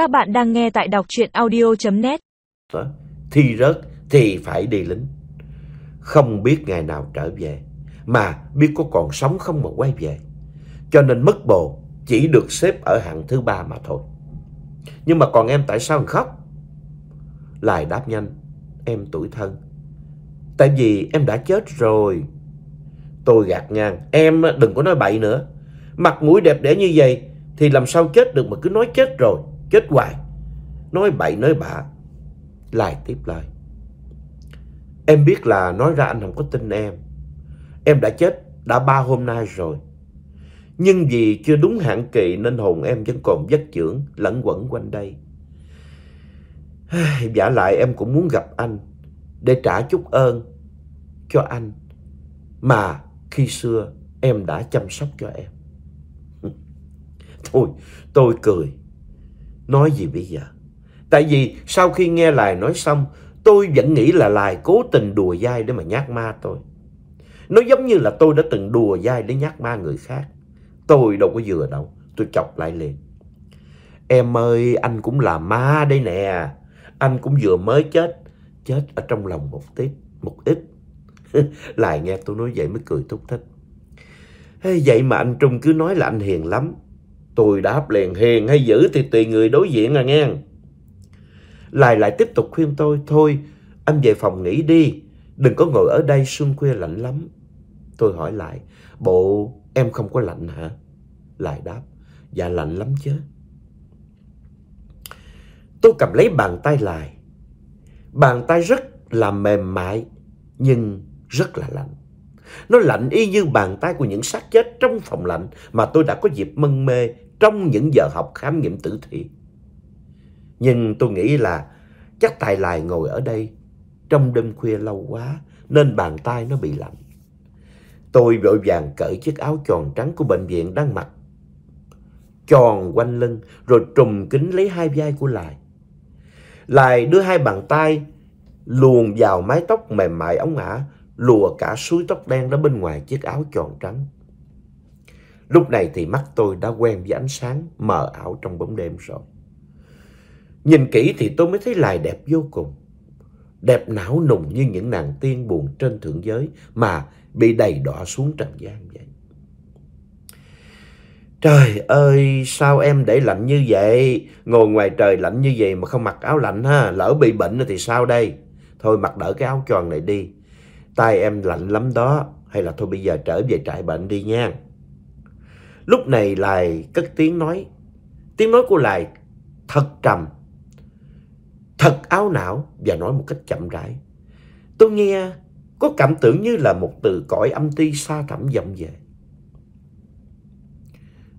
Các bạn đang nghe tại đọc chuyện audio.net Thi rớt thì phải đi lính. Không biết ngày nào trở về, mà biết có còn sống không mà quay về. Cho nên mất bồ chỉ được xếp ở hạng thứ ba mà thôi. Nhưng mà còn em tại sao khóc? Lại đáp nhanh, em tuổi thân. Tại vì em đã chết rồi. Tôi gạt ngang, em đừng có nói bậy nữa. Mặt mũi đẹp đẽ như vậy thì làm sao chết được mà cứ nói chết rồi, chết hoài. Nói bậy nói bạ. Lại tiếp lời. Em biết là nói ra anh không có tin em. Em đã chết đã ba hôm nay rồi. Nhưng vì chưa đúng hạn kỳ nên hồn em vẫn còn vất dưỡng lẫn quẩn quanh đây. Giả lại em cũng muốn gặp anh để trả chút ơn cho anh mà khi xưa em đã chăm sóc cho em. Thôi, tôi cười. Nói gì bây giờ? Tại vì sau khi nghe Lài nói xong, tôi vẫn nghĩ là Lài cố tình đùa dai để mà nhát ma tôi. Nó giống như là tôi đã từng đùa dai để nhát ma người khác. Tôi đâu có vừa đâu, tôi chọc lại liền. Em ơi, anh cũng là ma đây nè. Anh cũng vừa mới chết, chết ở trong lòng một tí, một ít. Lại nghe tôi nói vậy mới cười thúc thích. Hey, vậy mà anh Trung cứ nói là anh hiền lắm. Tôi đáp liền hiền hay dữ thì tùy người đối diện à nghe. Lại lại tiếp tục khuyên tôi, thôi anh về phòng nghỉ đi, đừng có ngồi ở đây xuân khuya lạnh lắm. Tôi hỏi lại, bộ em không có lạnh hả? Lại đáp, dạ lạnh lắm chứ. Tôi cầm lấy bàn tay lại. Bàn tay rất là mềm mại, nhưng rất là lạnh. Nó lạnh y như bàn tay của những xác chết trong phòng lạnh mà tôi đã có dịp mân mê trong những giờ học khám nghiệm tử thi. Nhưng tôi nghĩ là chắc tài lại ngồi ở đây trong đêm khuya lâu quá nên bàn tay nó bị lạnh. Tôi vội vàng cởi chiếc áo tròn trắng của bệnh viện đang mặc. Tròn quanh lưng rồi trùm kính lấy hai vai của Lại. Lại đưa hai bàn tay luồn vào mái tóc mềm mại ống ả, lùa cả suối tóc đen đó bên ngoài chiếc áo tròn trắng. Lúc này thì mắt tôi đã quen với ánh sáng mờ ảo trong bóng đêm rồi. Nhìn kỹ thì tôi mới thấy Lài đẹp vô cùng. Đẹp não nùng như những nàng tiên buồn trên thượng giới mà bị đầy đọa xuống trần gian vậy. Trời ơi, sao em để lạnh như vậy? Ngồi ngoài trời lạnh như vậy mà không mặc áo lạnh ha, lỡ bị bệnh thì sao đây? Thôi mặc đỡ cái áo tròn này đi tay em lạnh lắm đó, hay là thôi bây giờ trở về trại bệnh đi nha. Lúc này Lài cất tiếng nói. Tiếng nói của Lài thật trầm, thật áo não và nói một cách chậm rãi. Tôi nghe có cảm tưởng như là một từ cõi âm ti xa thẳm vọng về.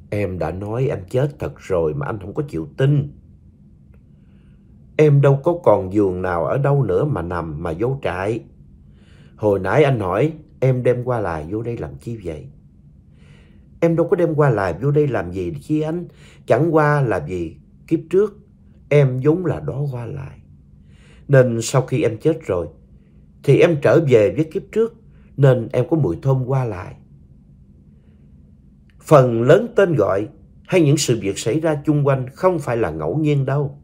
Em đã nói em chết thật rồi mà anh không có chịu tin. Em đâu có còn giường nào ở đâu nữa mà nằm mà vô trại. Hồi nãy anh hỏi em đem qua lại vô đây làm chi vậy? Em đâu có đem qua lại vô đây làm gì chi anh? Chẳng qua là gì kiếp trước em vốn là đó qua lại. Nên sau khi em chết rồi thì em trở về với kiếp trước nên em có mùi thơm qua lại. Phần lớn tên gọi hay những sự việc xảy ra chung quanh không phải là ngẫu nhiên đâu,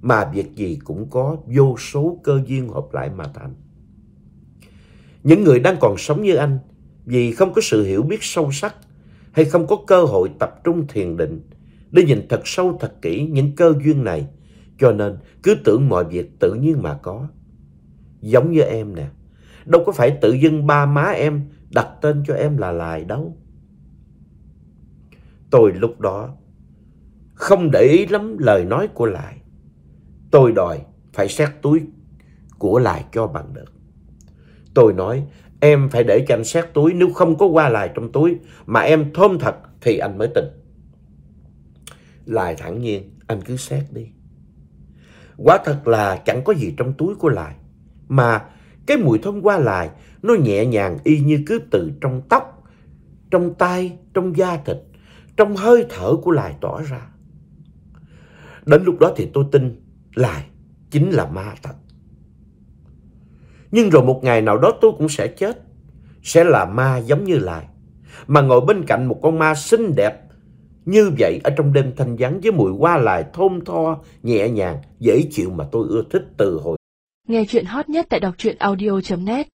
mà việc gì cũng có vô số cơ duyên hợp lại mà thành. Những người đang còn sống như anh vì không có sự hiểu biết sâu sắc hay không có cơ hội tập trung thiền định để nhìn thật sâu thật kỹ những cơ duyên này, cho nên cứ tưởng mọi việc tự nhiên mà có. Giống như em nè, đâu có phải tự dưng ba má em đặt tên cho em là Lài đâu. Tôi lúc đó không để ý lắm lời nói của Lại. Tôi đòi phải xét túi của Lại cho bằng được. Tôi nói em phải để cho anh xét túi nếu không có qua Lại trong túi mà em thơm thật thì anh mới tin. Lại thẳng nhiên anh cứ xét đi. Quả thật là chẳng có gì trong túi của Lại mà cái mùi thơm qua Lại nó nhẹ nhàng y như cứ từ trong tóc, trong tay, trong da thịt trong hơi thở của lại tỏ ra. Đến lúc đó thì tôi tin lại chính là ma thật. Nhưng rồi một ngày nào đó tôi cũng sẽ chết, sẽ là ma giống như lại mà ngồi bên cạnh một con ma xinh đẹp, Như vậy ở trong đêm thanh vắng với mùi hoa lại thơm tho, nhẹ nhàng, dễ chịu mà tôi ưa thích từ hồi. Nghe chuyện hot nhất tại đọc truyện audio.net